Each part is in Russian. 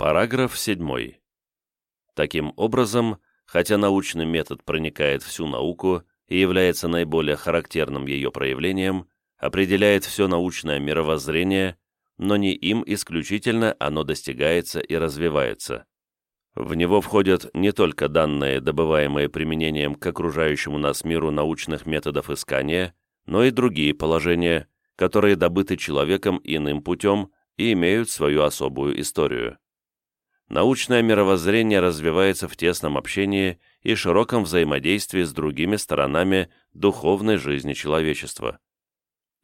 Параграф 7. Таким образом, хотя научный метод проникает всю науку и является наиболее характерным ее проявлением, определяет все научное мировоззрение, но не им исключительно оно достигается и развивается. В него входят не только данные, добываемые применением к окружающему нас миру научных методов искания, но и другие положения, которые добыты человеком иным путем и имеют свою особую историю. Научное мировоззрение развивается в тесном общении и широком взаимодействии с другими сторонами духовной жизни человечества.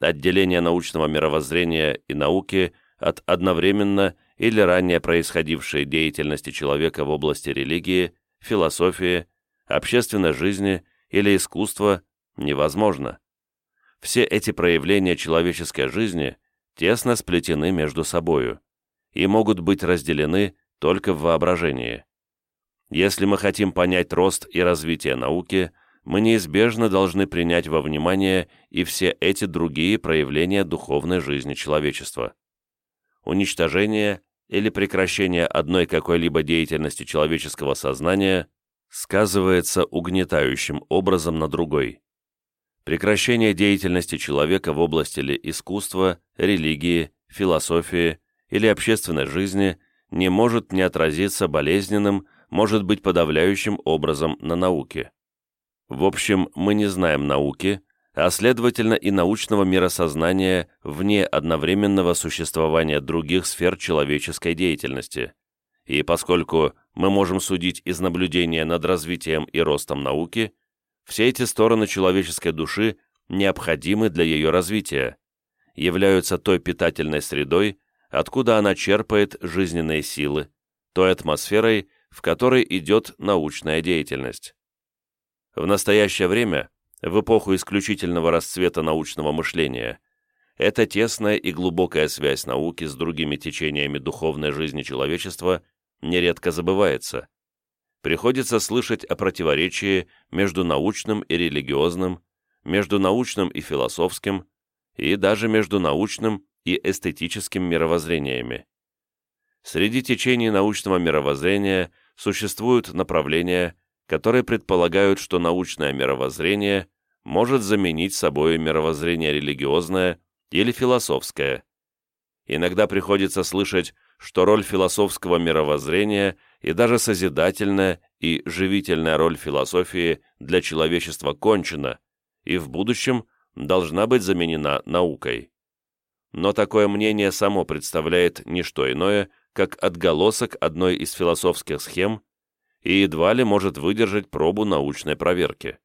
Отделение научного мировоззрения и науки от одновременно или ранее происходившей деятельности человека в области религии, философии, общественной жизни или искусства невозможно. Все эти проявления человеческой жизни тесно сплетены между собою и могут быть разделены только в воображении. Если мы хотим понять рост и развитие науки, мы неизбежно должны принять во внимание и все эти другие проявления духовной жизни человечества. Уничтожение или прекращение одной какой-либо деятельности человеческого сознания сказывается угнетающим образом на другой. Прекращение деятельности человека в области ли искусства, религии, философии или общественной жизни не может не отразиться болезненным, может быть подавляющим образом на науке. В общем, мы не знаем науки, а следовательно и научного миросознания вне одновременного существования других сфер человеческой деятельности. И поскольку мы можем судить из наблюдения над развитием и ростом науки, все эти стороны человеческой души необходимы для ее развития, являются той питательной средой, откуда она черпает жизненные силы, той атмосферой, в которой идет научная деятельность. В настоящее время в эпоху исключительного расцвета научного мышления, эта тесная и глубокая связь науки с другими течениями духовной жизни человечества нередко забывается. Приходится слышать о противоречии между научным и религиозным, между научным и философским, и даже между научным и эстетическим мировоззрениями. Среди течений научного мировоззрения существуют направления, которые предполагают, что научное мировоззрение может заменить собой мировоззрение религиозное или философское. Иногда приходится слышать, что роль философского мировоззрения и даже созидательная и живительная роль философии для человечества кончена и в будущем должна быть заменена наукой. Но такое мнение само представляет не что иное, как отголосок одной из философских схем и едва ли может выдержать пробу научной проверки.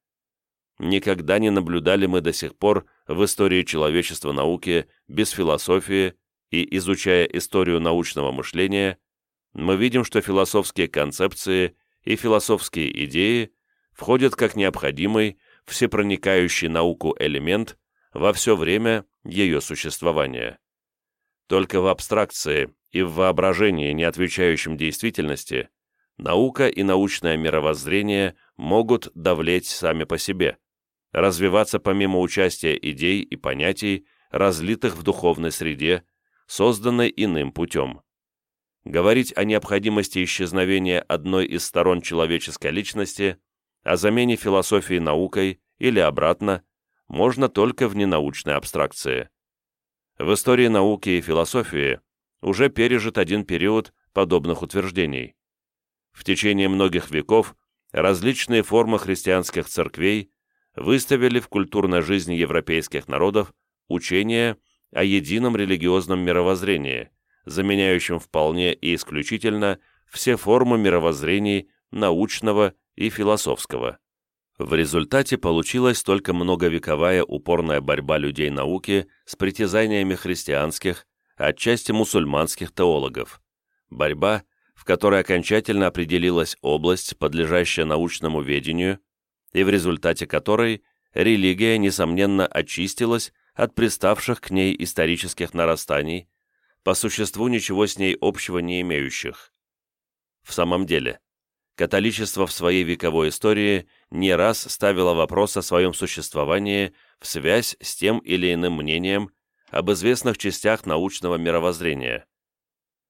Никогда не наблюдали мы до сих пор в истории человечества науки без философии и изучая историю научного мышления, мы видим, что философские концепции и философские идеи входят как необходимый, всепроникающий науку элемент во все время ее существования. Только в абстракции и в воображении, не отвечающем действительности, наука и научное мировоззрение могут давлеть сами по себе, развиваться помимо участия идей и понятий, разлитых в духовной среде, созданной иным путем. Говорить о необходимости исчезновения одной из сторон человеческой личности, о замене философии наукой или обратно, можно только в ненаучной абстракции. В истории науки и философии уже пережит один период подобных утверждений. В течение многих веков различные формы христианских церквей выставили в культурной жизни европейских народов учение о едином религиозном мировоззрении, заменяющем вполне и исключительно все формы мировоззрений научного и философского. В результате получилась только многовековая упорная борьба людей науки с притязаниями христианских, отчасти мусульманских теологов. Борьба, в которой окончательно определилась область, подлежащая научному ведению, и в результате которой религия, несомненно, очистилась от приставших к ней исторических нарастаний, по существу ничего с ней общего не имеющих. В самом деле, католичество в своей вековой истории не раз ставило вопрос о своем существовании в связь с тем или иным мнением об известных частях научного мировоззрения.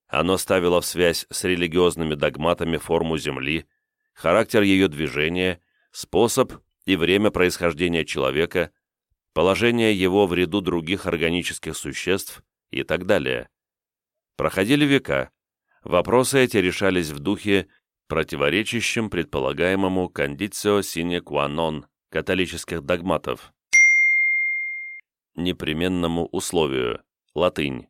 Оно ставило в связь с религиозными догматами форму Земли, характер ее движения, способ и время происхождения человека, положение его в ряду других органических существ и так далее. Проходили века, вопросы эти решались в духе, противоречащем предполагаемому кондицио sine qua non католических догматов. Непременному условию. Латынь.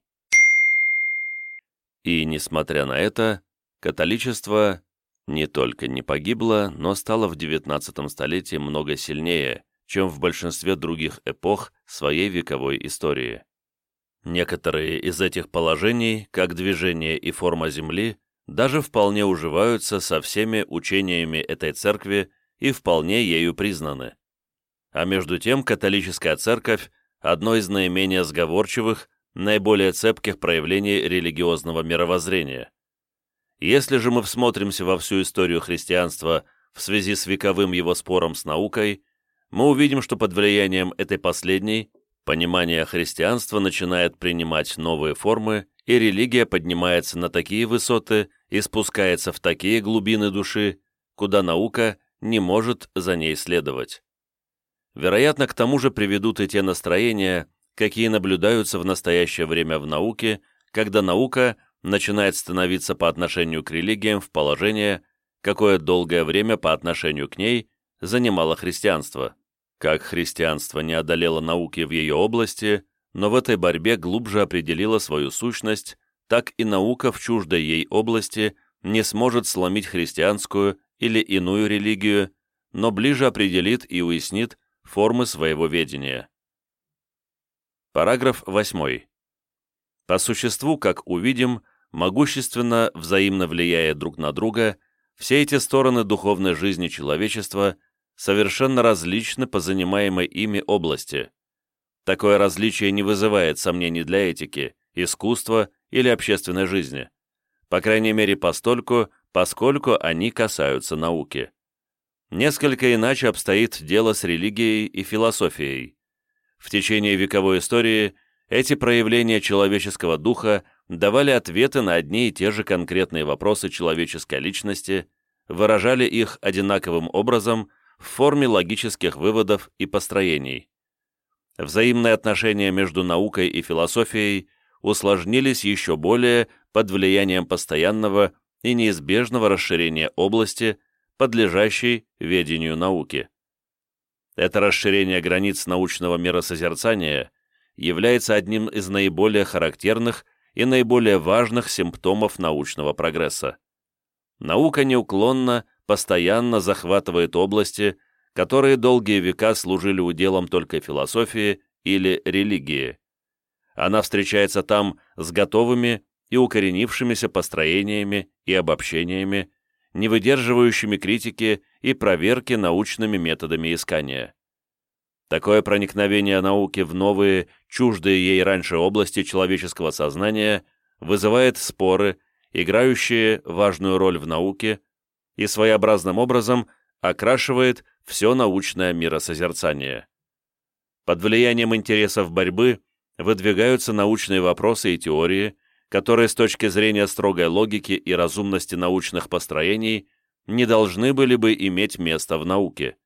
И, несмотря на это, католичество не только не погибло, но стало в XIX столетии много сильнее, чем в большинстве других эпох своей вековой истории. Некоторые из этих положений, как движение и форма Земли, даже вполне уживаются со всеми учениями этой церкви и вполне ею признаны. А между тем католическая церковь – одно из наименее сговорчивых, наиболее цепких проявлений религиозного мировоззрения. Если же мы всмотримся во всю историю христианства в связи с вековым его спором с наукой, мы увидим, что под влиянием этой последней понимание христианства начинает принимать новые формы, и религия поднимается на такие высоты и спускается в такие глубины души, куда наука не может за ней следовать. Вероятно, к тому же приведут и те настроения, какие наблюдаются в настоящее время в науке, когда наука начинает становиться по отношению к религиям в положение, какое долгое время по отношению к ней занимало христианство. Как христианство не одолело науки в ее области, но в этой борьбе глубже определило свою сущность, так и наука в чуждой ей области не сможет сломить христианскую или иную религию, но ближе определит и уяснит формы своего ведения. Параграф 8. По существу, как увидим, могущественно, взаимно влияя друг на друга, все эти стороны духовной жизни человечества совершенно различны по занимаемой ими области. Такое различие не вызывает сомнений для этики, искусства или общественной жизни, по крайней мере постольку, поскольку они касаются науки. Несколько иначе обстоит дело с религией и философией. В течение вековой истории эти проявления человеческого духа давали ответы на одни и те же конкретные вопросы человеческой личности, выражали их одинаковым образом в форме логических выводов и построений. Взаимные отношения между наукой и философией усложнились еще более под влиянием постоянного и неизбежного расширения области, подлежащей ведению науки. Это расширение границ научного миросозерцания является одним из наиболее характерных и наиболее важных симптомов научного прогресса. Наука неуклонно, постоянно захватывает области, которые долгие века служили уделом только философии или религии. Она встречается там с готовыми и укоренившимися построениями и обобщениями, не выдерживающими критики и проверки научными методами искания. Такое проникновение науки в новые, чуждые ей раньше области человеческого сознания вызывает споры, играющие важную роль в науке, и своеобразным образом окрашивает все научное миросозерцание. Под влиянием интересов борьбы выдвигаются научные вопросы и теории, которые с точки зрения строгой логики и разумности научных построений не должны были бы иметь место в науке.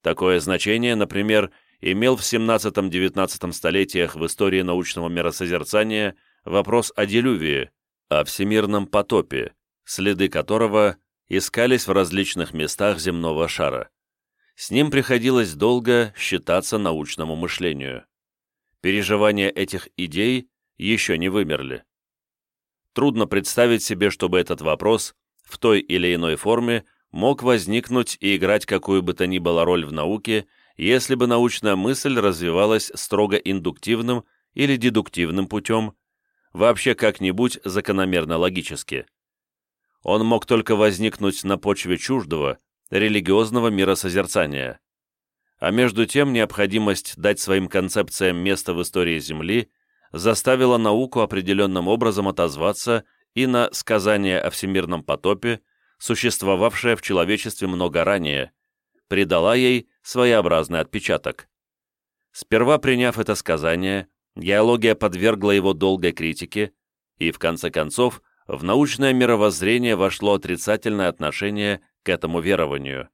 Такое значение, например, имел в 17-19 столетиях в истории научного миросозерцания вопрос о делювии, о всемирном потопе, следы которого искались в различных местах земного шара. С ним приходилось долго считаться научному мышлению. Переживания этих идей еще не вымерли. Трудно представить себе, чтобы этот вопрос в той или иной форме мог возникнуть и играть какую бы то ни было роль в науке, если бы научная мысль развивалась строго индуктивным или дедуктивным путем, вообще как-нибудь закономерно логически. Он мог только возникнуть на почве чуждого, религиозного миросозерцания. А между тем необходимость дать своим концепциям место в истории Земли – заставила науку определенным образом отозваться и на сказание о всемирном потопе, существовавшее в человечестве много ранее, придала ей своеобразный отпечаток. Сперва приняв это сказание, геология подвергла его долгой критике и, в конце концов, в научное мировоззрение вошло отрицательное отношение к этому верованию.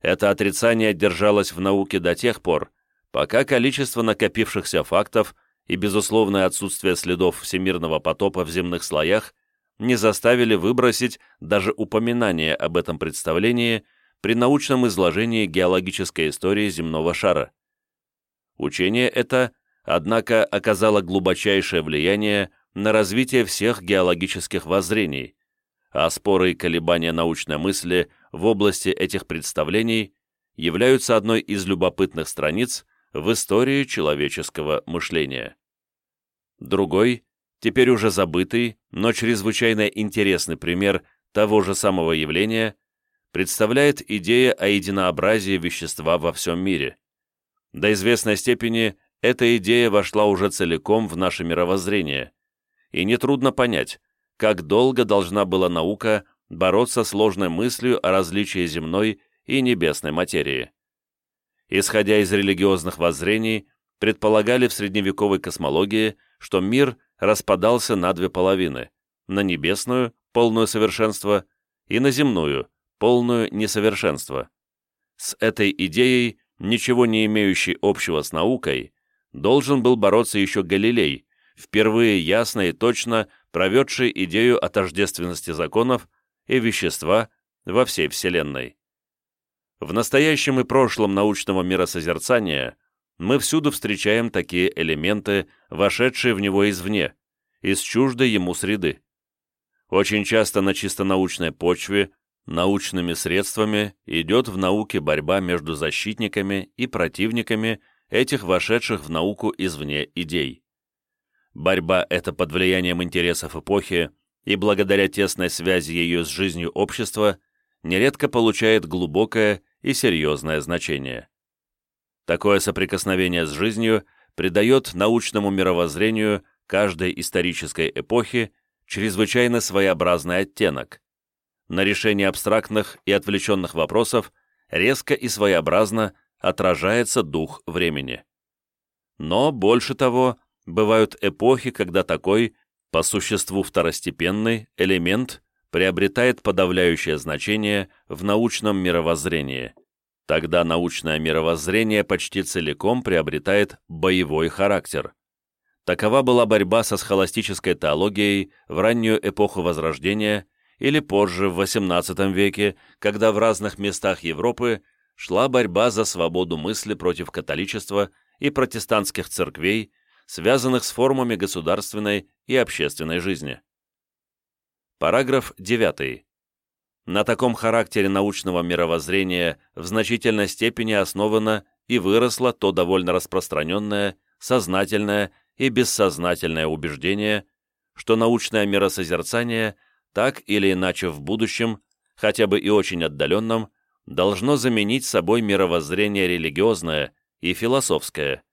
Это отрицание держалось в науке до тех пор, пока количество накопившихся фактов и безусловное отсутствие следов всемирного потопа в земных слоях не заставили выбросить даже упоминание об этом представлении при научном изложении геологической истории земного шара. Учение это, однако, оказало глубочайшее влияние на развитие всех геологических воззрений, а споры и колебания научной мысли в области этих представлений являются одной из любопытных страниц в истории человеческого мышления. Другой, теперь уже забытый, но чрезвычайно интересный пример того же самого явления представляет идея о единообразии вещества во всем мире. До известной степени эта идея вошла уже целиком в наше мировоззрение, и нетрудно понять, как долго должна была наука бороться с ложной мыслью о различии земной и небесной материи. Исходя из религиозных воззрений, предполагали в средневековой космологии, что мир распадался на две половины – на небесную, полную совершенства, и на земную, полную несовершенства. С этой идеей, ничего не имеющей общего с наукой, должен был бороться еще Галилей, впервые ясно и точно проведший идею о тождественности законов и вещества во всей Вселенной. В настоящем и прошлом научного миросозерцания мы всюду встречаем такие элементы, вошедшие в него извне, из чуждой ему среды. Очень часто на чисто научной почве, научными средствами идет в науке борьба между защитниками и противниками этих вошедших в науку извне идей. Борьба эта под влиянием интересов эпохи и благодаря тесной связи ее с жизнью общества нередко получает глубокое и серьезное значение. Такое соприкосновение с жизнью придает научному мировоззрению каждой исторической эпохи чрезвычайно своеобразный оттенок. На решение абстрактных и отвлеченных вопросов резко и своеобразно отражается дух времени. Но, больше того, бывают эпохи, когда такой, по существу второстепенный, элемент приобретает подавляющее значение в научном мировоззрении. Тогда научное мировоззрение почти целиком приобретает боевой характер. Такова была борьба со схоластической теологией в раннюю эпоху Возрождения или позже, в XVIII веке, когда в разных местах Европы шла борьба за свободу мысли против католичества и протестантских церквей, связанных с формами государственной и общественной жизни. Параграф 9. На таком характере научного мировоззрения в значительной степени основано и выросло то довольно распространенное, сознательное и бессознательное убеждение, что научное миросозерцание так или иначе в будущем, хотя бы и очень отдаленном, должно заменить собой мировоззрение религиозное и философское.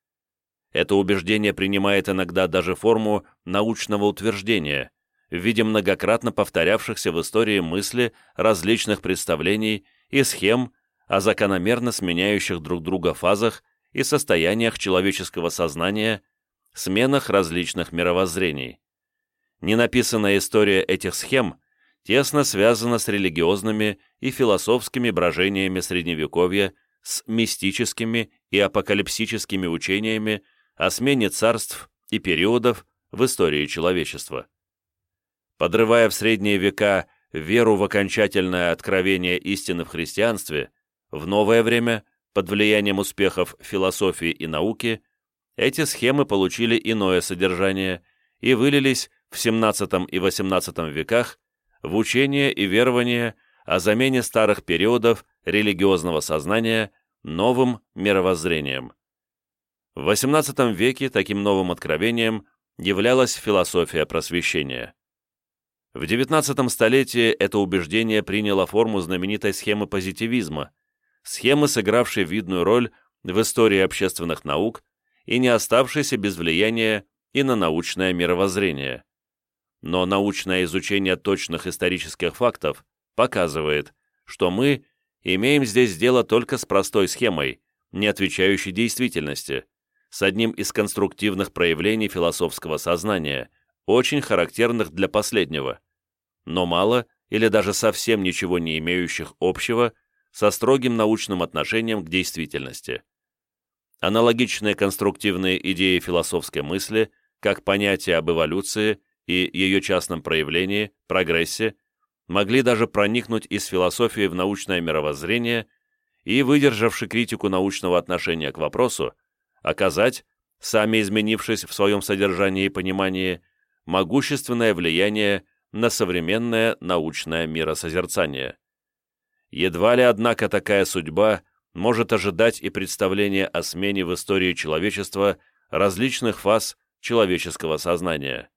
Это убеждение принимает иногда даже форму научного утверждения в виде многократно повторявшихся в истории мысли различных представлений и схем о закономерно сменяющих друг друга фазах и состояниях человеческого сознания, сменах различных мировоззрений. Ненаписанная история этих схем тесно связана с религиозными и философскими брожениями Средневековья, с мистическими и апокалипсическими учениями о смене царств и периодов в истории человечества. Подрывая в средние века веру в окончательное откровение истины в христианстве, в новое время, под влиянием успехов философии и науки, эти схемы получили иное содержание и вылились в XVII и XVIII веках в учение и верование о замене старых периодов религиозного сознания новым мировоззрением. В XVIII веке таким новым откровением являлась философия просвещения. В XIX столетии это убеждение приняло форму знаменитой схемы позитивизма, схемы, сыгравшей видную роль в истории общественных наук и не оставшейся без влияния и на научное мировоззрение. Но научное изучение точных исторических фактов показывает, что мы имеем здесь дело только с простой схемой, не отвечающей действительности, с одним из конструктивных проявлений философского сознания, очень характерных для последнего, но мало или даже совсем ничего не имеющих общего со строгим научным отношением к действительности. Аналогичные конструктивные идеи философской мысли, как понятие об эволюции и ее частном проявлении, прогрессе, могли даже проникнуть из философии в научное мировоззрение и, выдержавши критику научного отношения к вопросу, оказать, сами изменившись в своем содержании и понимании, могущественное влияние на современное научное миросозерцание. Едва ли, однако, такая судьба может ожидать и представление о смене в истории человечества различных фаз человеческого сознания.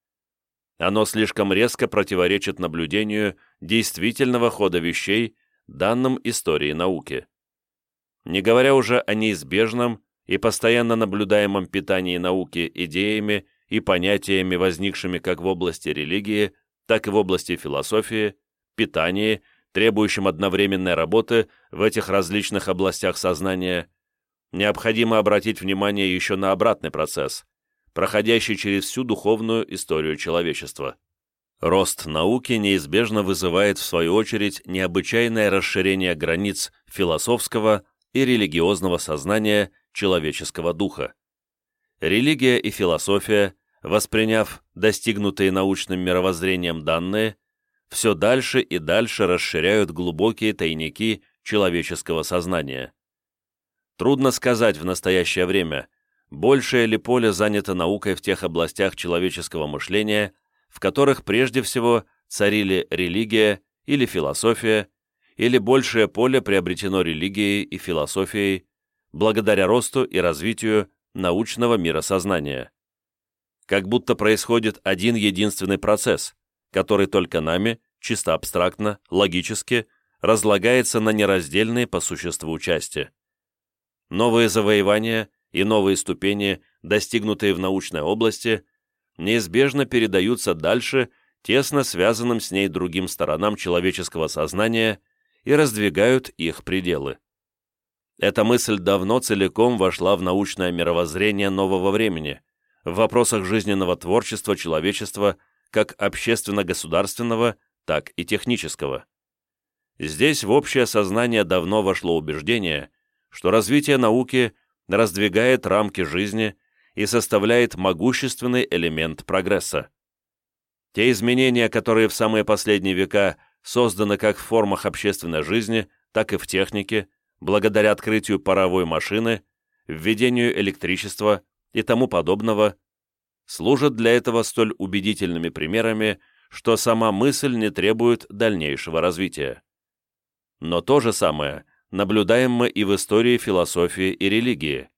Оно слишком резко противоречит наблюдению действительного хода вещей, данным истории науки. Не говоря уже о неизбежном и постоянно наблюдаемом питании науки идеями и понятиями, возникшими как в области религии, так и в области философии, питании, требующем одновременной работы в этих различных областях сознания, необходимо обратить внимание еще на обратный процесс, проходящий через всю духовную историю человечества. Рост науки неизбежно вызывает, в свою очередь, необычайное расширение границ философского и религиозного сознания человеческого духа. Религия и философия, восприняв достигнутые научным мировоззрением данные, все дальше и дальше расширяют глубокие тайники человеческого сознания. Трудно сказать в настоящее время – большее ли поле занято наукой в тех областях человеческого мышления, в которых прежде всего царили религия или философия, или большее поле приобретено религией и философией благодаря росту и развитию научного миросознания. Как будто происходит один единственный процесс, который только нами, чисто абстрактно, логически, разлагается на нераздельные по существу части. Новые завоевания – и новые ступени, достигнутые в научной области, неизбежно передаются дальше тесно связанным с ней другим сторонам человеческого сознания и раздвигают их пределы. Эта мысль давно целиком вошла в научное мировоззрение нового времени, в вопросах жизненного творчества человечества как общественно-государственного, так и технического. Здесь в общее сознание давно вошло убеждение, что развитие науки раздвигает рамки жизни и составляет могущественный элемент прогресса. Те изменения, которые в самые последние века созданы как в формах общественной жизни, так и в технике, благодаря открытию паровой машины, введению электричества и тому подобного, служат для этого столь убедительными примерами, что сама мысль не требует дальнейшего развития. Но то же самое наблюдаем мы и в истории философии и религии.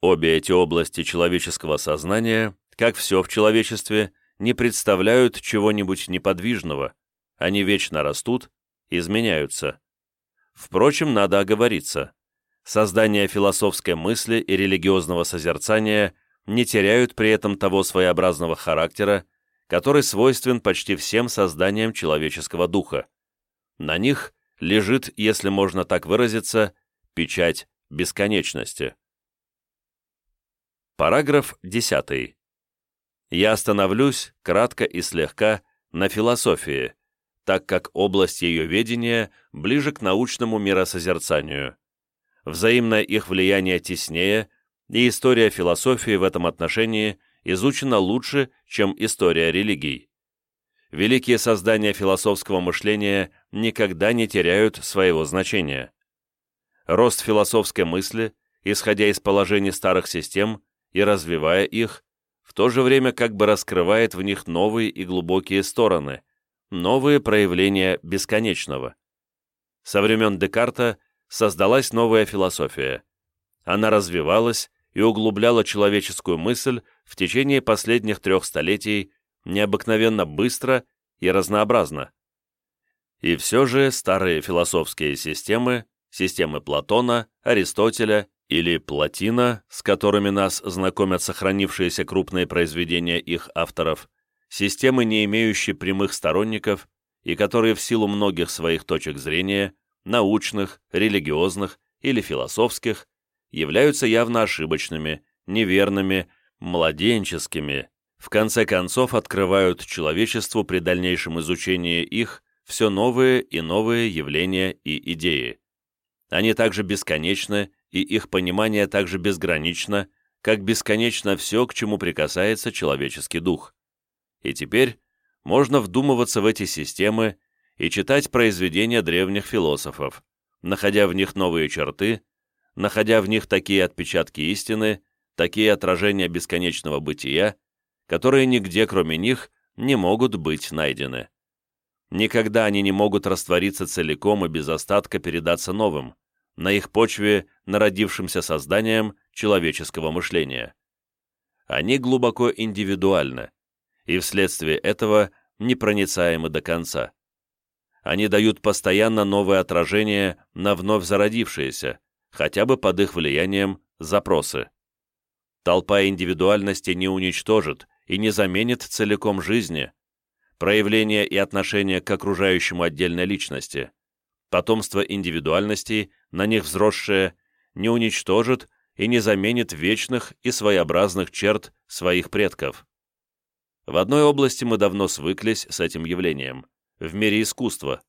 Обе эти области человеческого сознания, как все в человечестве, не представляют чего-нибудь неподвижного, они вечно растут, изменяются. Впрочем, надо оговориться. Создание философской мысли и религиозного созерцания не теряют при этом того своеобразного характера, который свойствен почти всем созданиям человеческого духа. На них лежит, если можно так выразиться, печать бесконечности. Параграф 10. Я остановлюсь, кратко и слегка, на философии, так как область ее ведения ближе к научному миросозерцанию. Взаимное их влияние теснее, и история философии в этом отношении изучена лучше, чем история религий великие создания философского мышления никогда не теряют своего значения. Рост философской мысли, исходя из положений старых систем и развивая их, в то же время как бы раскрывает в них новые и глубокие стороны, новые проявления бесконечного. Со времен Декарта создалась новая философия. Она развивалась и углубляла человеческую мысль в течение последних трех столетий необыкновенно быстро и разнообразно. И все же старые философские системы, системы Платона, Аристотеля или Платина, с которыми нас знакомят сохранившиеся крупные произведения их авторов, системы, не имеющие прямых сторонников и которые в силу многих своих точек зрения, научных, религиозных или философских, являются явно ошибочными, неверными, младенческими, в конце концов открывают человечеству при дальнейшем изучении их все новые и новые явления и идеи. Они также бесконечны, и их понимание также безгранично, как бесконечно все, к чему прикасается человеческий дух. И теперь можно вдумываться в эти системы и читать произведения древних философов, находя в них новые черты, находя в них такие отпечатки истины, такие отражения бесконечного бытия, которые нигде, кроме них, не могут быть найдены. Никогда они не могут раствориться целиком и без остатка передаться новым, на их почве народившимся созданием человеческого мышления. Они глубоко индивидуальны, и вследствие этого непроницаемы до конца. Они дают постоянно новое отражение на вновь зародившиеся, хотя бы под их влиянием, запросы. Толпа индивидуальности не уничтожит и не заменит целиком жизни, проявление и отношение к окружающему отдельной личности, потомство индивидуальностей, на них взросшее, не уничтожит и не заменит вечных и своеобразных черт своих предков. В одной области мы давно свыклись с этим явлением – в мире искусства.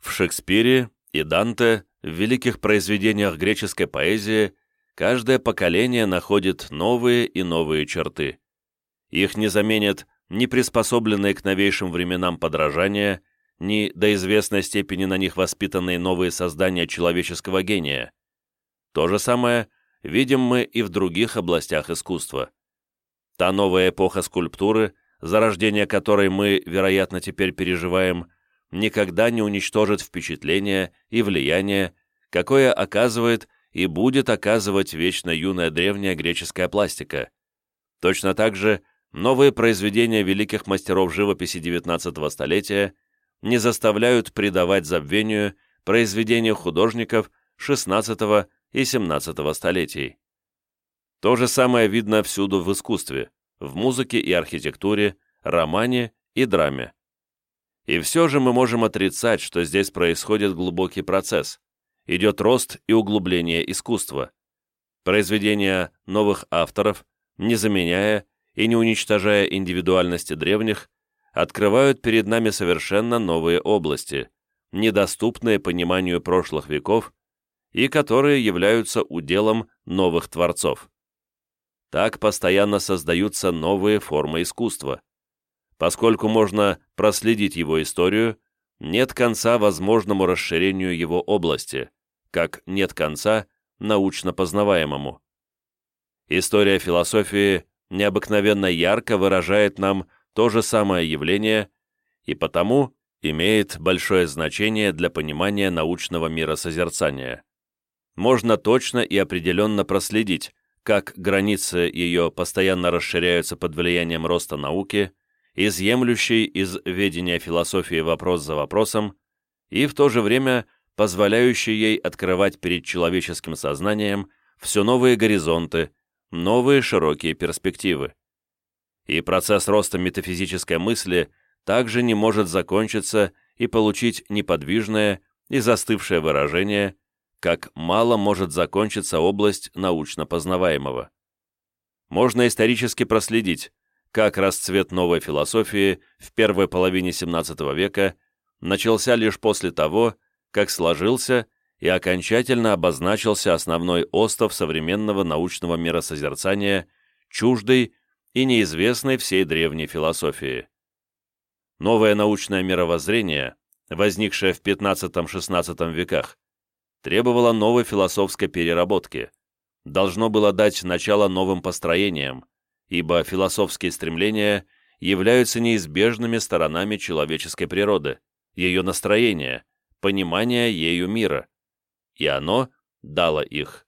В Шекспире и Данте, в великих произведениях греческой поэзии, каждое поколение находит новые и новые черты. Их не заменят ни приспособленные к новейшим временам подражания, ни до известной степени на них воспитанные новые создания человеческого гения. То же самое видим мы и в других областях искусства. Та новая эпоха скульптуры – зарождение которой мы, вероятно, теперь переживаем, никогда не уничтожит впечатление и влияние, какое оказывает и будет оказывать вечно юная древняя греческая пластика. Точно так же новые произведения великих мастеров живописи XIX столетия не заставляют предавать забвению произведения художников XVI и XVII столетий. То же самое видно всюду в искусстве в музыке и архитектуре, романе и драме. И все же мы можем отрицать, что здесь происходит глубокий процесс, идет рост и углубление искусства. Произведения новых авторов, не заменяя и не уничтожая индивидуальности древних, открывают перед нами совершенно новые области, недоступные пониманию прошлых веков и которые являются уделом новых творцов. Так постоянно создаются новые формы искусства. Поскольку можно проследить его историю, нет конца возможному расширению его области, как нет конца научно познаваемому. История философии необыкновенно ярко выражает нам то же самое явление и потому имеет большое значение для понимания научного миросозерцания. Можно точно и определенно проследить, как границы ее постоянно расширяются под влиянием роста науки, изъемлющей из ведения философии вопрос за вопросом, и в то же время позволяющей ей открывать перед человеческим сознанием все новые горизонты, новые широкие перспективы. И процесс роста метафизической мысли также не может закончиться и получить неподвижное и застывшее выражение, как мало может закончиться область научно-познаваемого. Можно исторически проследить, как расцвет новой философии в первой половине XVII века начался лишь после того, как сложился и окончательно обозначился основной остов современного научного миросозерцания, чуждой и неизвестной всей древней философии. Новое научное мировоззрение, возникшее в XV-XVI веках, требовало новой философской переработки, должно было дать начало новым построениям, ибо философские стремления являются неизбежными сторонами человеческой природы, ее настроения, понимания ею мира, и оно дало их.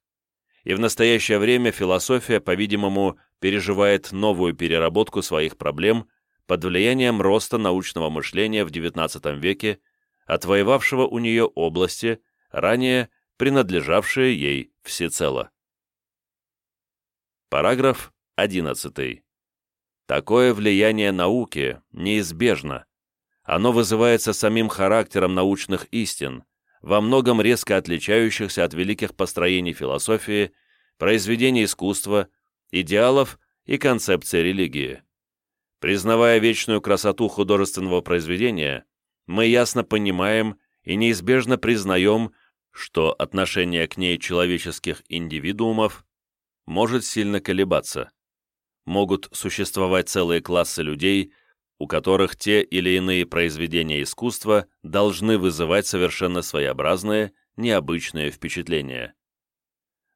И в настоящее время философия, по-видимому, переживает новую переработку своих проблем под влиянием роста научного мышления в XIX веке, отвоевавшего у нее области, ранее принадлежавшие ей всецело. Параграф 11. Такое влияние науки неизбежно. Оно вызывается самим характером научных истин, во многом резко отличающихся от великих построений философии, произведений искусства, идеалов и концепций религии. Признавая вечную красоту художественного произведения, мы ясно понимаем и неизбежно признаем, что отношение к ней человеческих индивидуумов может сильно колебаться. Могут существовать целые классы людей, у которых те или иные произведения искусства должны вызывать совершенно своеобразные, необычные впечатления.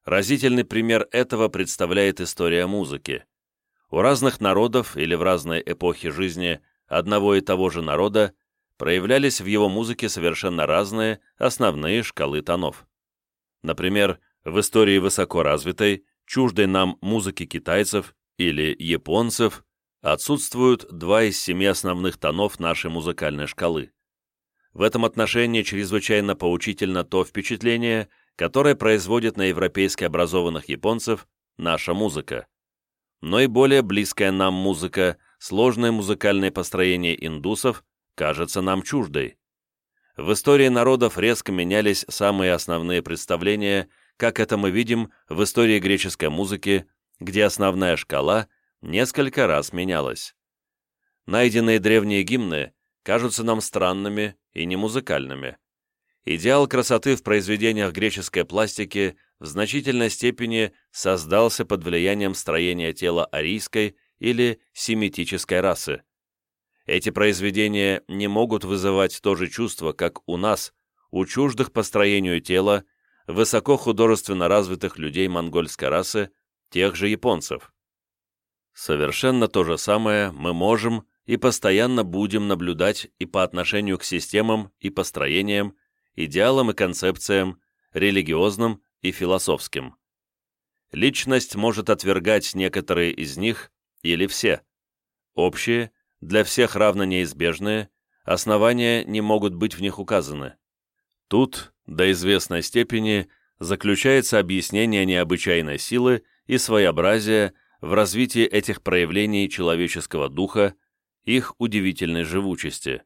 Разительный пример этого представляет история музыки. У разных народов или в разные эпохи жизни одного и того же народа проявлялись в его музыке совершенно разные основные шкалы тонов. Например, в истории высоко развитой, чуждой нам музыки китайцев или японцев отсутствуют два из семи основных тонов нашей музыкальной шкалы. В этом отношении чрезвычайно поучительно то впечатление, которое производит на европейски образованных японцев наша музыка. Но и более близкая нам музыка, сложное музыкальное построение индусов, кажется нам чуждой. В истории народов резко менялись самые основные представления, как это мы видим в истории греческой музыки, где основная шкала несколько раз менялась. Найденные древние гимны кажутся нам странными и немузыкальными. Идеал красоты в произведениях греческой пластики в значительной степени создался под влиянием строения тела арийской или семитической расы. Эти произведения не могут вызывать то же чувство, как у нас, у чуждых по строению тела, высоко художественно развитых людей монгольской расы, тех же японцев. Совершенно то же самое мы можем и постоянно будем наблюдать и по отношению к системам и построениям, идеалам и концепциям, религиозным и философским. Личность может отвергать некоторые из них или все. Общие для всех равно неизбежные, основания не могут быть в них указаны. Тут, до известной степени, заключается объяснение необычайной силы и своеобразия в развитии этих проявлений человеческого духа, их удивительной живучести.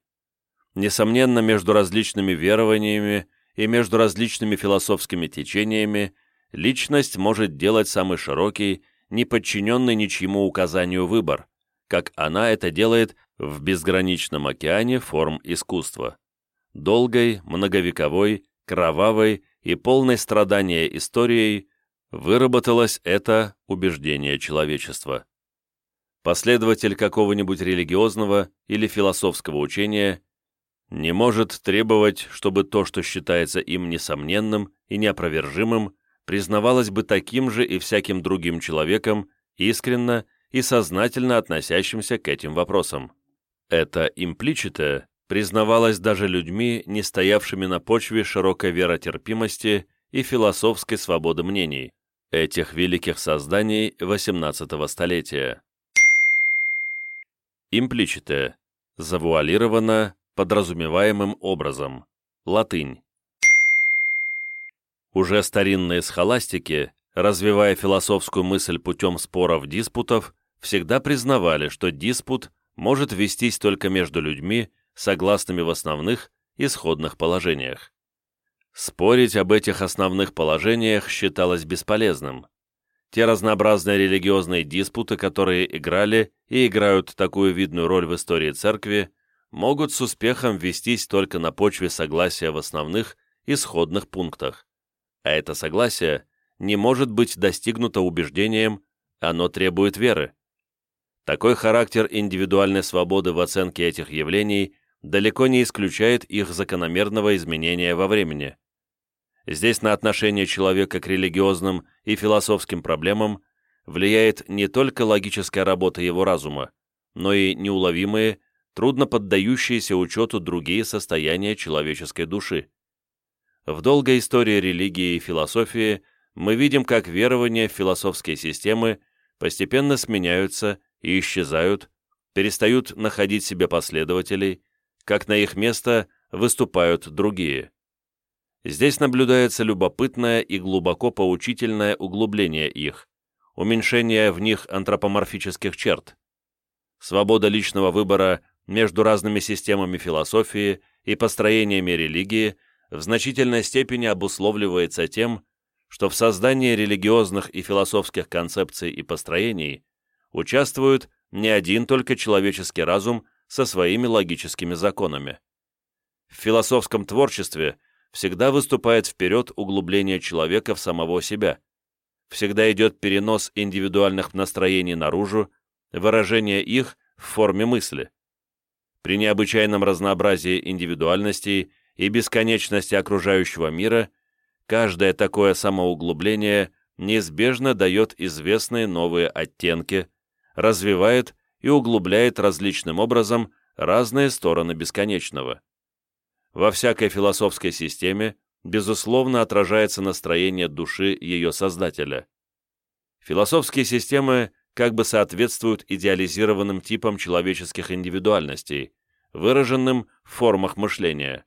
Несомненно, между различными верованиями и между различными философскими течениями личность может делать самый широкий, не подчиненный ничьему указанию выбор, как она это делает в безграничном океане форм искусства. Долгой, многовековой, кровавой и полной страдания историей выработалось это убеждение человечества. Последователь какого-нибудь религиозного или философского учения не может требовать, чтобы то, что считается им несомненным и неопровержимым, признавалось бы таким же и всяким другим человеком искренно и сознательно относящимся к этим вопросам. Это импличито признавалось даже людьми, не стоявшими на почве широкой веротерпимости и философской свободы мнений, этих великих созданий XVIII столетия. Импличито – завуалировано подразумеваемым образом, латынь. Уже старинные схоластики развивая философскую мысль путем споров-диспутов, всегда признавали, что диспут может вестись только между людьми, согласными в основных и сходных положениях. Спорить об этих основных положениях считалось бесполезным. Те разнообразные религиозные диспуты, которые играли и играют такую видную роль в истории церкви, могут с успехом вестись только на почве согласия в основных и сходных пунктах. А это согласие не может быть достигнуто убеждением, оно требует веры. Такой характер индивидуальной свободы в оценке этих явлений далеко не исключает их закономерного изменения во времени. Здесь на отношение человека к религиозным и философским проблемам влияет не только логическая работа его разума, но и неуловимые, трудно поддающиеся учету другие состояния человеческой души. В долгой истории религии и философии мы видим, как верования философские системы постепенно сменяются и исчезают, перестают находить себе последователей, как на их место выступают другие. Здесь наблюдается любопытное и глубоко поучительное углубление их, уменьшение в них антропоморфических черт. Свобода личного выбора между разными системами философии и построениями религии в значительной степени обусловливается тем, что в создании религиозных и философских концепций и построений участвуют не один только человеческий разум со своими логическими законами. В философском творчестве всегда выступает вперед углубление человека в самого себя. Всегда идет перенос индивидуальных настроений наружу, выражение их в форме мысли. При необычайном разнообразии индивидуальностей и бесконечности окружающего мира каждое такое самоуглубление неизбежно дает известные новые оттенки, развивает и углубляет различным образом разные стороны бесконечного. Во всякой философской системе, безусловно, отражается настроение души ее создателя. Философские системы как бы соответствуют идеализированным типам человеческих индивидуальностей, выраженным в формах мышления.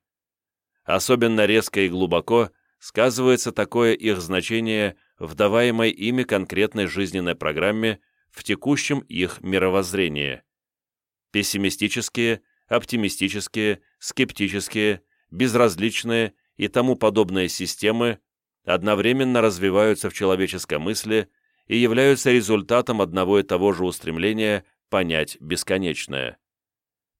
Особенно резко и глубоко сказывается такое их значение в даваемой ими конкретной жизненной программе в текущем их мировоззрении. Пессимистические, оптимистические, скептические, безразличные и тому подобные системы одновременно развиваются в человеческой мысли и являются результатом одного и того же устремления понять бесконечное.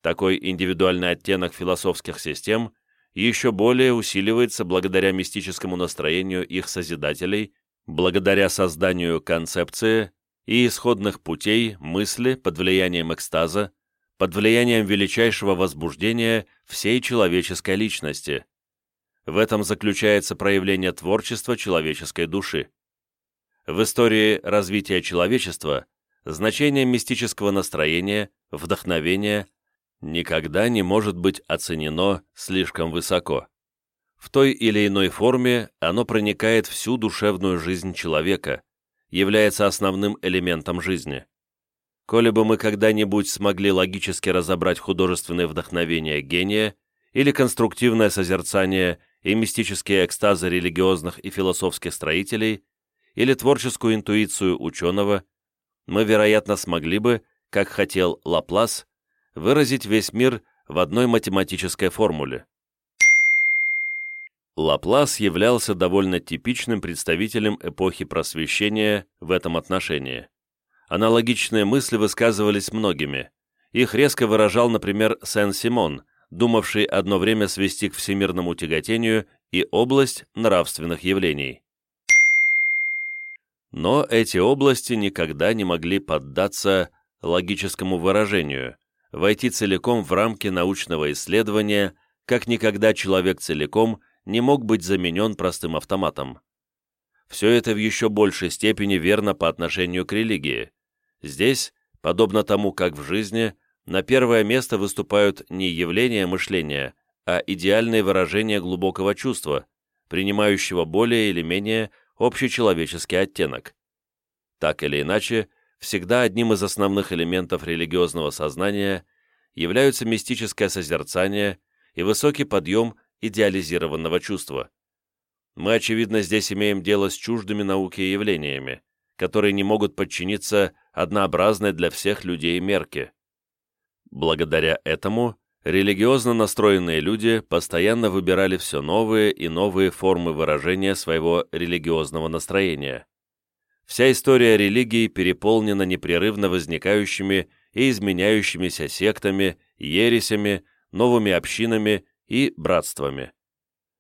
Такой индивидуальный оттенок философских систем еще более усиливается благодаря мистическому настроению их созидателей, благодаря созданию концепции и исходных путей мысли под влиянием экстаза, под влиянием величайшего возбуждения всей человеческой личности. В этом заключается проявление творчества человеческой души. В истории развития человечества значение мистического настроения, вдохновения никогда не может быть оценено слишком высоко. В той или иной форме оно проникает всю душевную жизнь человека, является основным элементом жизни. Коли бы мы когда-нибудь смогли логически разобрать художественное вдохновение гения или конструктивное созерцание и мистические экстазы религиозных и философских строителей, или творческую интуицию ученого, мы, вероятно, смогли бы, как хотел Лаплас, выразить весь мир в одной математической формуле. Лаплас являлся довольно типичным представителем эпохи Просвещения в этом отношении. Аналогичные мысли высказывались многими. Их резко выражал, например, Сен-Симон, думавший одно время свести к всемирному тяготению и область нравственных явлений. Но эти области никогда не могли поддаться логическому выражению, войти целиком в рамки научного исследования, как никогда человек целиком – не мог быть заменен простым автоматом. Все это в еще большей степени верно по отношению к религии. Здесь, подобно тому, как в жизни, на первое место выступают не явления мышления, а идеальные выражения глубокого чувства, принимающего более или менее общечеловеческий оттенок. Так или иначе, всегда одним из основных элементов религиозного сознания являются мистическое созерцание и высокий подъем идеализированного чувства. Мы, очевидно, здесь имеем дело с чуждыми науке явлениями, которые не могут подчиниться однообразной для всех людей мерке. Благодаря этому религиозно настроенные люди постоянно выбирали все новые и новые формы выражения своего религиозного настроения. Вся история религии переполнена непрерывно возникающими и изменяющимися сектами, ересями, новыми общинами и братствами.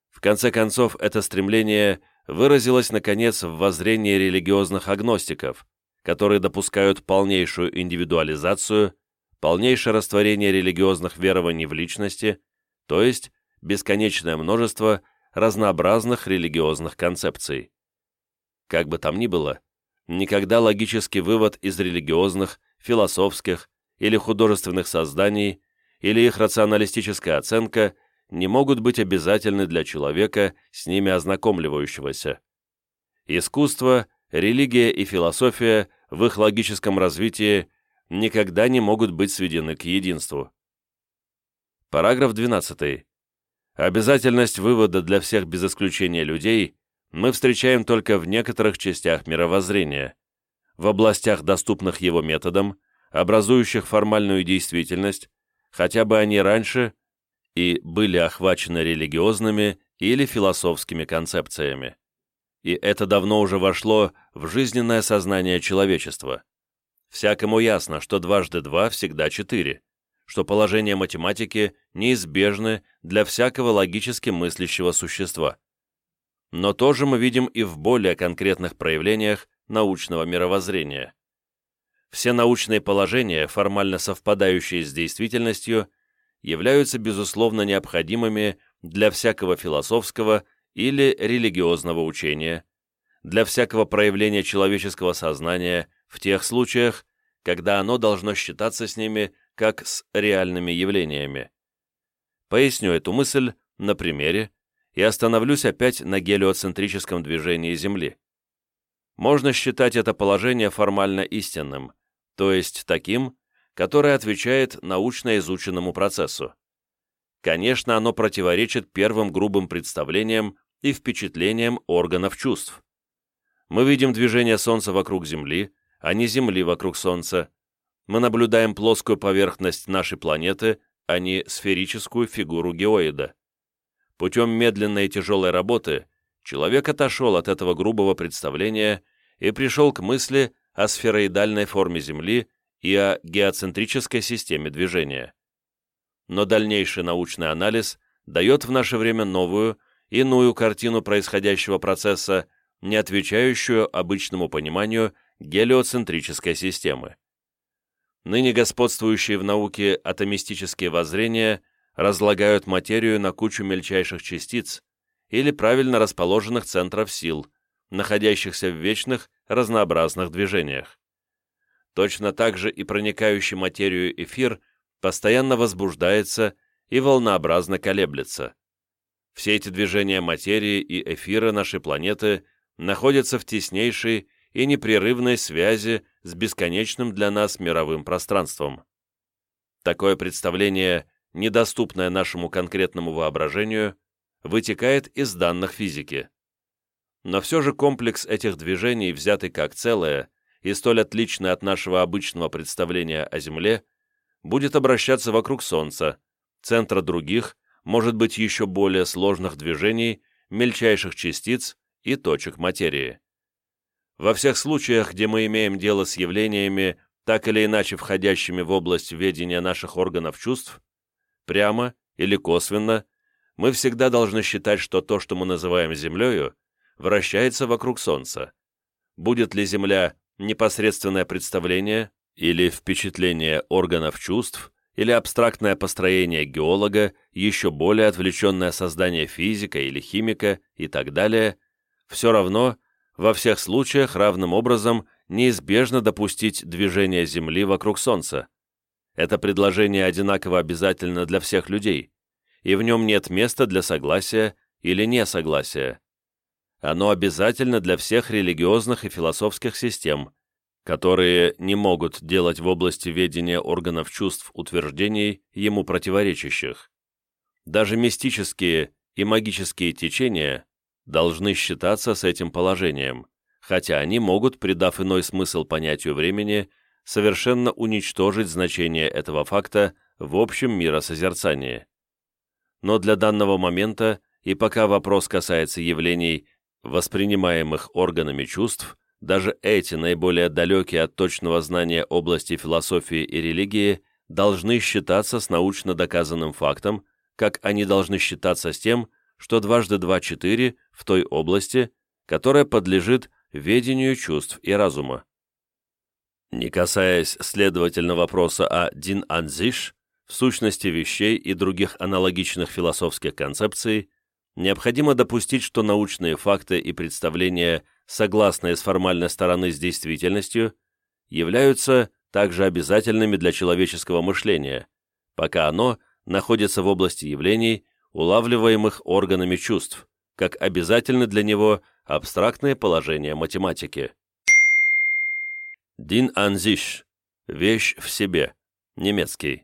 В конце концов, это стремление выразилось, наконец, в воззрении религиозных агностиков, которые допускают полнейшую индивидуализацию, полнейшее растворение религиозных верований в личности, то есть бесконечное множество разнообразных религиозных концепций. Как бы там ни было, никогда логический вывод из религиозных, философских или художественных созданий или их рационалистическая оценка не могут быть обязательны для человека, с ними ознакомливающегося. Искусство, религия и философия в их логическом развитии никогда не могут быть сведены к единству. Параграф 12. Обязательность вывода для всех без исключения людей мы встречаем только в некоторых частях мировоззрения, в областях, доступных его методам, образующих формальную действительность, хотя бы они раньше и были охвачены религиозными или философскими концепциями. И это давно уже вошло в жизненное сознание человечества. Всякому ясно, что дважды два всегда четыре, что положения математики неизбежны для всякого логически мыслящего существа. Но тоже мы видим и в более конкретных проявлениях научного мировоззрения. Все научные положения, формально совпадающие с действительностью, являются безусловно необходимыми для всякого философского или религиозного учения, для всякого проявления человеческого сознания в тех случаях, когда оно должно считаться с ними как с реальными явлениями. Поясню эту мысль на примере и остановлюсь опять на гелиоцентрическом движении Земли. Можно считать это положение формально истинным, то есть таким, которое отвечает научно изученному процессу. Конечно, оно противоречит первым грубым представлениям и впечатлениям органов чувств. Мы видим движение Солнца вокруг Земли, а не Земли вокруг Солнца. Мы наблюдаем плоскую поверхность нашей планеты, а не сферическую фигуру геоида. Путем медленной и тяжелой работы человек отошел от этого грубого представления и пришел к мысли о сфероидальной форме Земли и о геоцентрической системе движения. Но дальнейший научный анализ дает в наше время новую, иную картину происходящего процесса, не отвечающую обычному пониманию гелиоцентрической системы. Ныне господствующие в науке атомистические воззрения разлагают материю на кучу мельчайших частиц или правильно расположенных центров сил, находящихся в вечных разнообразных движениях. Точно так же и проникающий материю эфир постоянно возбуждается и волнообразно колеблется. Все эти движения материи и эфира нашей планеты находятся в теснейшей и непрерывной связи с бесконечным для нас мировым пространством. Такое представление, недоступное нашему конкретному воображению, вытекает из данных физики. Но все же комплекс этих движений, взятый как целое и столь отличный от нашего обычного представления о Земле, будет обращаться вокруг Солнца, центра других, может быть еще более сложных движений, мельчайших частиц и точек материи. Во всех случаях, где мы имеем дело с явлениями, так или иначе входящими в область ведения наших органов чувств, прямо или косвенно, мы всегда должны считать, что то, что мы называем Землею, вращается вокруг Солнца. Будет ли Земля непосредственное представление или впечатление органов чувств, или абстрактное построение геолога, еще более отвлеченное создание физика или химика и так далее, все равно во всех случаях равным образом неизбежно допустить движение Земли вокруг Солнца. Это предложение одинаково обязательно для всех людей, и в нем нет места для согласия или несогласия. Оно обязательно для всех религиозных и философских систем, которые не могут делать в области ведения органов чувств утверждений ему противоречащих. Даже мистические и магические течения должны считаться с этим положением, хотя они могут, придав иной смысл понятию времени, совершенно уничтожить значение этого факта в общем миросозерцании. Но для данного момента, и пока вопрос касается явлений, воспринимаемых органами чувств, даже эти наиболее далекие от точного знания области философии и религии должны считаться с научно доказанным фактом, как они должны считаться с тем, что дважды два – четыре в той области, которая подлежит ведению чувств и разума. Не касаясь, следовательно, вопроса о «дин анзиш», в сущности вещей и других аналогичных философских концепций, необходимо допустить, что научные факты и представления, согласные с формальной стороны с действительностью, являются также обязательными для человеческого мышления, пока оно находится в области явлений, улавливаемых органами чувств, как обязательны для него абстрактные положения математики. Дин анзиш – вещь в себе, немецкий.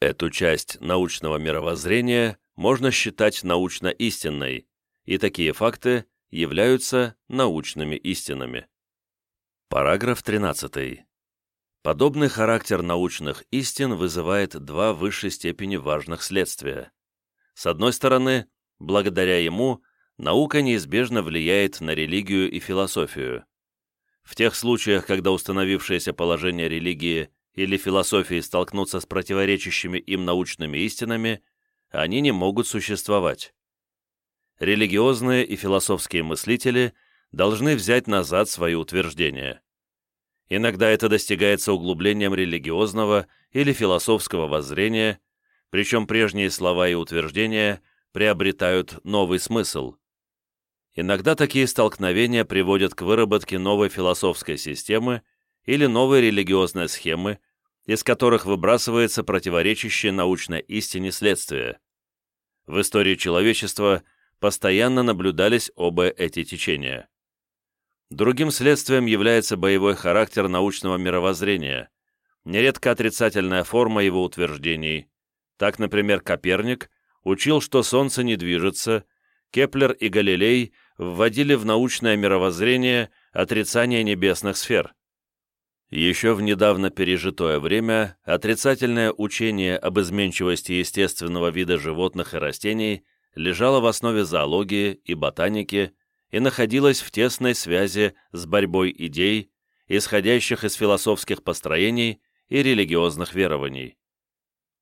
Эту часть научного мировоззрения можно считать научно истинной, и такие факты являются научными истинами. Параграф 13. Подобный характер научных истин вызывает два в высшей степени важных следствия. С одной стороны, благодаря ему наука неизбежно влияет на религию и философию. В тех случаях, когда установившееся положение религии или философии столкнутся с противоречащими им научными истинами, они не могут существовать. Религиозные и философские мыслители должны взять назад свои утверждения. Иногда это достигается углублением религиозного или философского воззрения, причем прежние слова и утверждения приобретают новый смысл. Иногда такие столкновения приводят к выработке новой философской системы или новой религиозной схемы, из которых выбрасывается противоречащее научной истине следствие. В истории человечества постоянно наблюдались оба эти течения. Другим следствием является боевой характер научного мировоззрения, нередко отрицательная форма его утверждений. Так, например, Коперник учил, что Солнце не движется, Кеплер и Галилей вводили в научное мировоззрение отрицание небесных сфер. Еще в недавно пережитое время отрицательное учение об изменчивости естественного вида животных и растений лежало в основе зоологии и ботаники, и находилась в тесной связи с борьбой идей, исходящих из философских построений и религиозных верований.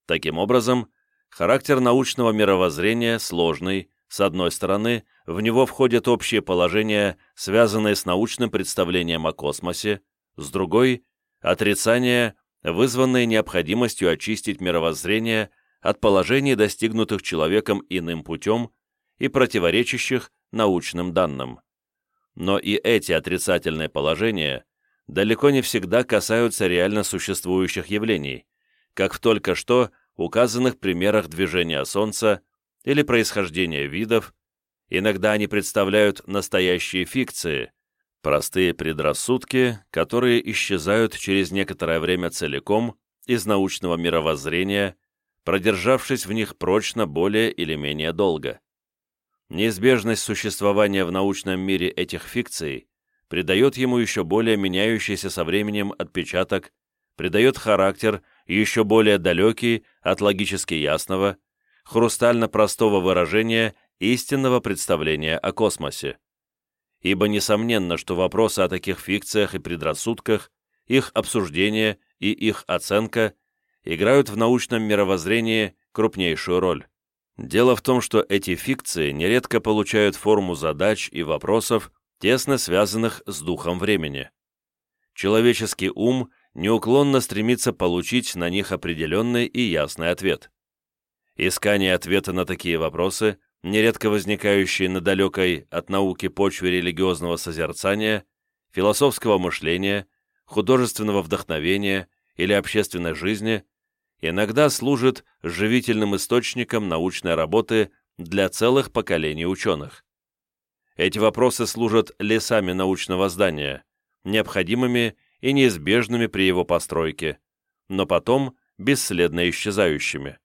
Таким образом, характер научного мировоззрения сложный, с одной стороны, в него входят общие положения, связанные с научным представлением о космосе, с другой – отрицание, вызванное необходимостью очистить мировоззрение от положений, достигнутых человеком иным путем и противоречащих научным данным. Но и эти отрицательные положения далеко не всегда касаются реально существующих явлений, как в только что указанных примерах движения Солнца или происхождения видов, иногда они представляют настоящие фикции, простые предрассудки, которые исчезают через некоторое время целиком из научного мировоззрения, продержавшись в них прочно более или менее долго. Неизбежность существования в научном мире этих фикций придает ему еще более меняющийся со временем отпечаток, придает характер еще более далекий от логически ясного, хрустально простого выражения истинного представления о космосе. Ибо несомненно, что вопросы о таких фикциях и предрассудках, их обсуждение и их оценка играют в научном мировоззрении крупнейшую роль. Дело в том, что эти фикции нередко получают форму задач и вопросов, тесно связанных с духом времени. Человеческий ум неуклонно стремится получить на них определенный и ясный ответ. Искание ответа на такие вопросы, нередко возникающие на далекой от науки почве религиозного созерцания, философского мышления, художественного вдохновения или общественной жизни, иногда служит живительным источником научной работы для целых поколений ученых. Эти вопросы служат лесами научного здания, необходимыми и неизбежными при его постройке, но потом бесследно исчезающими.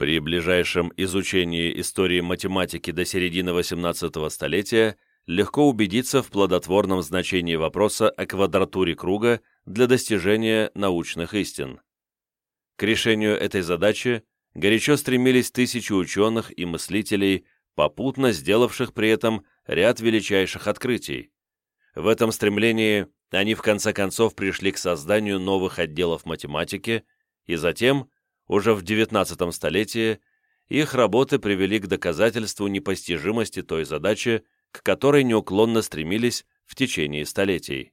При ближайшем изучении истории математики до середины XVIII столетия легко убедиться в плодотворном значении вопроса о квадратуре круга для достижения научных истин. К решению этой задачи горячо стремились тысячи ученых и мыслителей, попутно сделавших при этом ряд величайших открытий. В этом стремлении они в конце концов пришли к созданию новых отделов математики, и затем, уже в XIX столетии, их работы привели к доказательству непостижимости той задачи, к которой неуклонно стремились в течение столетий.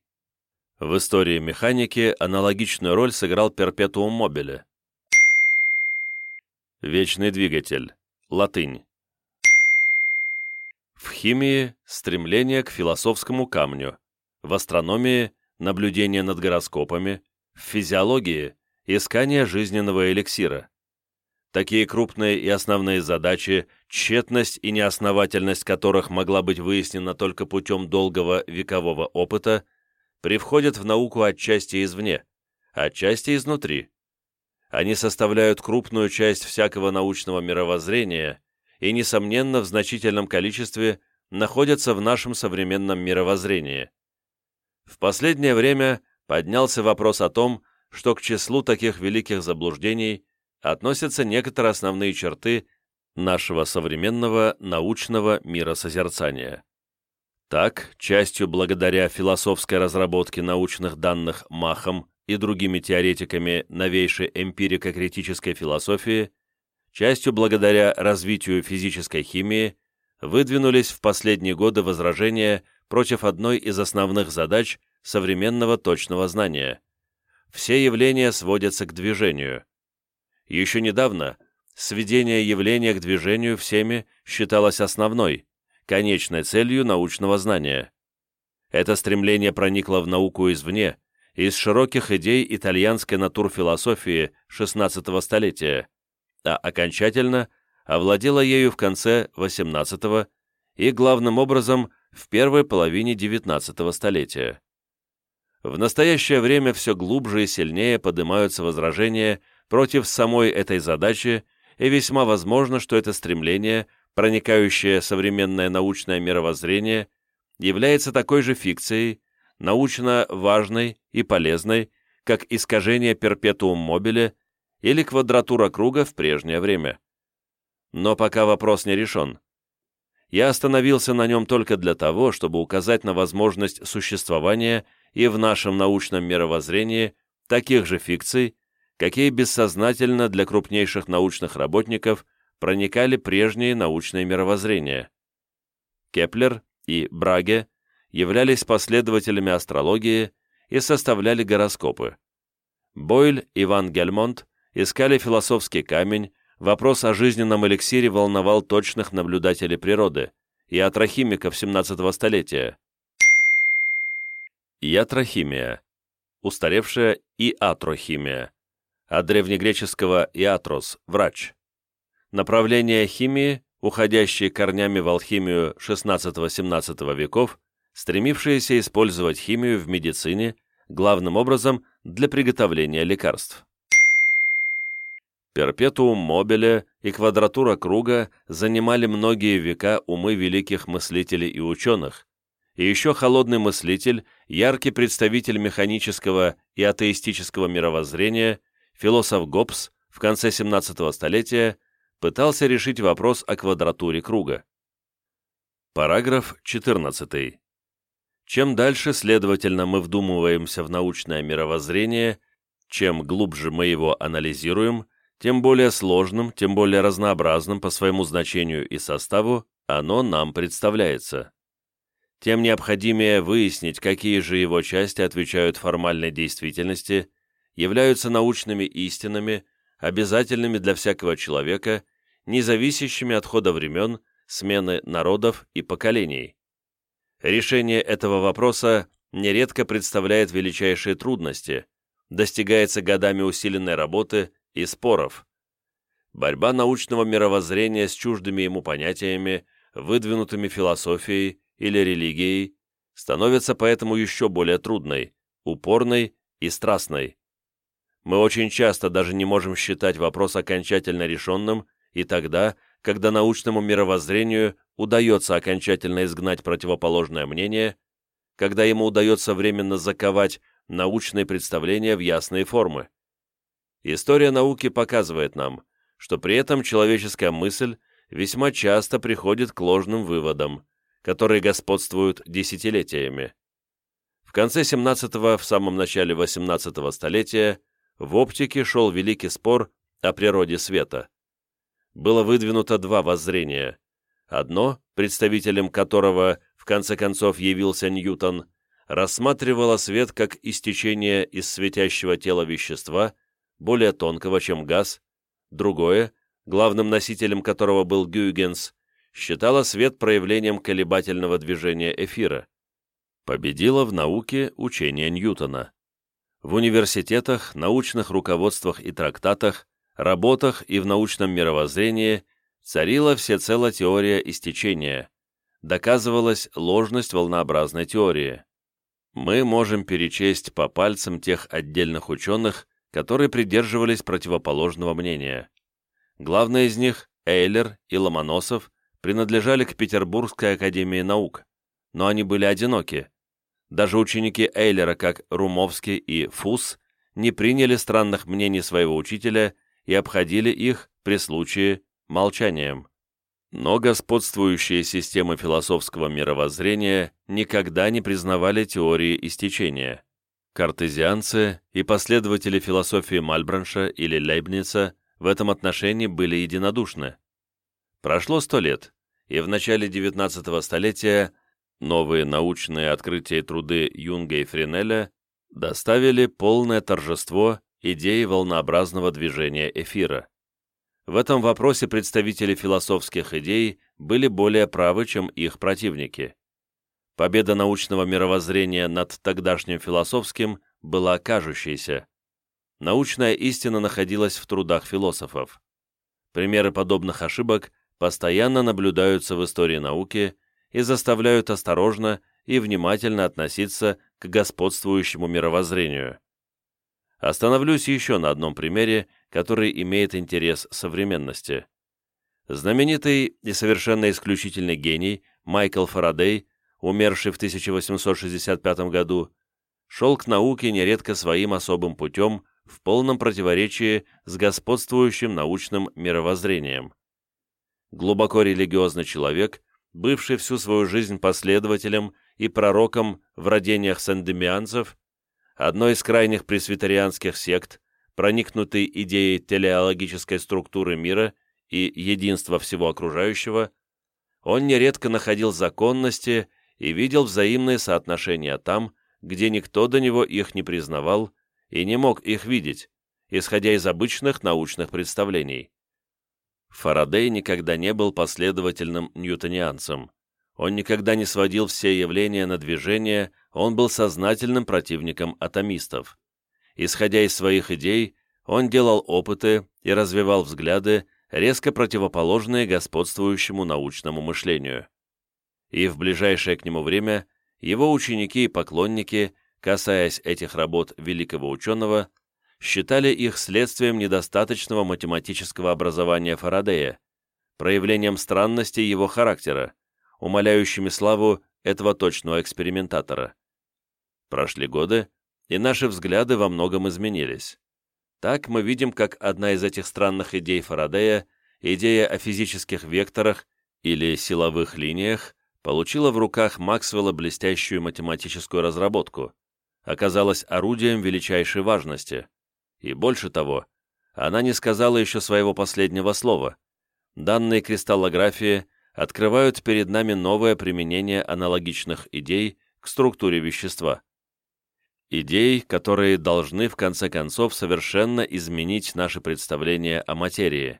В истории механики аналогичную роль сыграл перпетуум мобиле, Вечный двигатель. Латынь. В химии – стремление к философскому камню. В астрономии – наблюдение над гороскопами. В физиологии – искание жизненного эликсира. Такие крупные и основные задачи, тщетность и неосновательность которых могла быть выяснена только путем долгого векового опыта, привходят в науку отчасти извне, отчасти изнутри они составляют крупную часть всякого научного мировоззрения и, несомненно, в значительном количестве находятся в нашем современном мировоззрении. В последнее время поднялся вопрос о том, что к числу таких великих заблуждений относятся некоторые основные черты нашего современного научного миросозерцания. Так, частью благодаря философской разработке научных данных Махом и другими теоретиками новейшей эмпирико-критической философии, частью благодаря развитию физической химии, выдвинулись в последние годы возражения против одной из основных задач современного точного знания. Все явления сводятся к движению. Еще недавно сведение явления к движению всеми считалось основной, конечной целью научного знания. Это стремление проникло в науку извне, из широких идей итальянской натурфилософии XVI столетия, а окончательно овладело ею в конце XVIII и, главным образом, в первой половине XIX столетия. В настоящее время все глубже и сильнее поднимаются возражения против самой этой задачи, и весьма возможно, что это стремление проникающее современное научное мировоззрение, является такой же фикцией, научно важной и полезной, как искажение перпетуум мобиле или квадратура круга в прежнее время. Но пока вопрос не решен. Я остановился на нем только для того, чтобы указать на возможность существования и в нашем научном мировоззрении таких же фикций, какие бессознательно для крупнейших научных работников – проникали прежние научные мировоззрения. Кеплер и Браге являлись последователями астрологии и составляли гороскопы. Бойль и Ван Гельмонт искали философский камень, вопрос о жизненном эликсире волновал точных наблюдателей природы и атрохимиков 17 столетия. Ятрохимия, устаревшая и атрохимия, от древнегреческого «иатрос» – врач. Направления химии, уходящие корнями в алхимию XVI-XVII веков, стремившиеся использовать химию в медицине, главным образом для приготовления лекарств. Перпетуум мобиле и квадратура круга занимали многие века умы великих мыслителей и ученых, и еще холодный мыслитель, яркий представитель механического и атеистического мировоззрения, философ Гоббс в конце 17 столетия пытался решить вопрос о квадратуре круга. Параграф 14. Чем дальше, следовательно, мы вдумываемся в научное мировоззрение, чем глубже мы его анализируем, тем более сложным, тем более разнообразным по своему значению и составу оно нам представляется. Тем необходимее выяснить, какие же его части отвечают формальной действительности, являются научными истинами, обязательными для всякого человека, не зависящими от хода времен, смены народов и поколений. Решение этого вопроса нередко представляет величайшие трудности, достигается годами усиленной работы и споров. Борьба научного мировоззрения с чуждыми ему понятиями, выдвинутыми философией или религией, становится поэтому еще более трудной, упорной и страстной. Мы очень часто даже не можем считать вопрос окончательно решенным и тогда, когда научному мировоззрению удается окончательно изгнать противоположное мнение, когда ему удается временно заковать научные представления в ясные формы. История науки показывает нам, что при этом человеческая мысль весьма часто приходит к ложным выводам, которые господствуют десятилетиями. В конце 17-го, в самом начале 18-го столетия в оптике шел великий спор о природе света. Было выдвинуто два воззрения. Одно, представителем которого в конце концов явился Ньютон, рассматривало свет как истечение из светящего тела вещества, более тонкого, чем газ. Другое, главным носителем которого был Гюйгенс, считало свет проявлением колебательного движения эфира. Победило в науке учение Ньютона в университетах, научных руководствах и трактатах, работах и в научном мировоззрении царила всецело теория истечения, доказывалась ложность волнообразной теории. Мы можем перечесть по пальцам тех отдельных ученых, которые придерживались противоположного мнения. Главные из них, Эйлер и Ломоносов, принадлежали к Петербургской академии наук, но они были одиноки, даже ученики Эйлера, как Румовский и Фус, не приняли странных мнений своего учителя и обходили их при случае молчанием. Но господствующие системы философского мировоззрения никогда не признавали теории истечения. Картезианцы и последователи философии Мальбранша или Лейбница в этом отношении были единодушны. Прошло сто лет, и в начале XIX столетия новые научные открытия и труды Юнга и Френеля доставили полное торжество идеи волнообразного движения эфира. В этом вопросе представители философских идей были более правы, чем их противники. Победа научного мировоззрения над тогдашним философским была кажущейся. Научная истина находилась в трудах философов. Примеры подобных ошибок постоянно наблюдаются в истории науки и заставляют осторожно и внимательно относиться к господствующему мировоззрению. Остановлюсь еще на одном примере, который имеет интерес современности. Знаменитый и совершенно исключительный гений Майкл Фарадей, умерший в 1865 году, шел к науке нередко своим особым путем в полном противоречии с господствующим научным мировоззрением. Глубоко религиозный человек, бывший всю свою жизнь последователем и пророком в родениях сандемианцев, одной из крайних пресвитерианских сект, проникнутый идеей телеологической структуры мира и единства всего окружающего, он нередко находил законности и видел взаимные соотношения там, где никто до него их не признавал и не мог их видеть, исходя из обычных научных представлений. Фарадей никогда не был последовательным ньютонианцем. Он никогда не сводил все явления на движение, он был сознательным противником атомистов. Исходя из своих идей, он делал опыты и развивал взгляды, резко противоположные господствующему научному мышлению. И в ближайшее к нему время его ученики и поклонники, касаясь этих работ великого ученого, считали их следствием недостаточного математического образования Фарадея, проявлением странности его характера, умаляющими славу этого точного экспериментатора. Прошли годы, и наши взгляды во многом изменились. Так мы видим, как одна из этих странных идей Фарадея, идея о физических векторах или силовых линиях, получила в руках Максвелла блестящую математическую разработку, оказалась орудием величайшей важности. И больше того, она не сказала еще своего последнего слова. Данные кристаллографии открывают перед нами новое применение аналогичных идей к структуре вещества. Идей, которые должны в конце концов совершенно изменить наше представление о материи.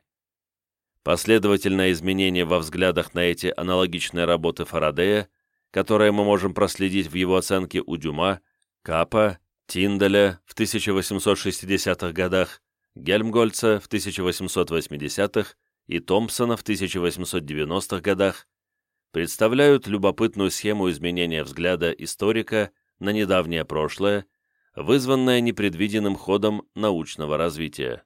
Последовательное изменение во взглядах на эти аналогичные работы Фарадея, которые мы можем проследить в его оценке у Дюма, Капа, Тинделя в 1860-х годах, Гельмгольца в 1880-х и Томпсона в 1890-х годах, представляют любопытную схему изменения взгляда историка на недавнее прошлое, вызванное непредвиденным ходом научного развития.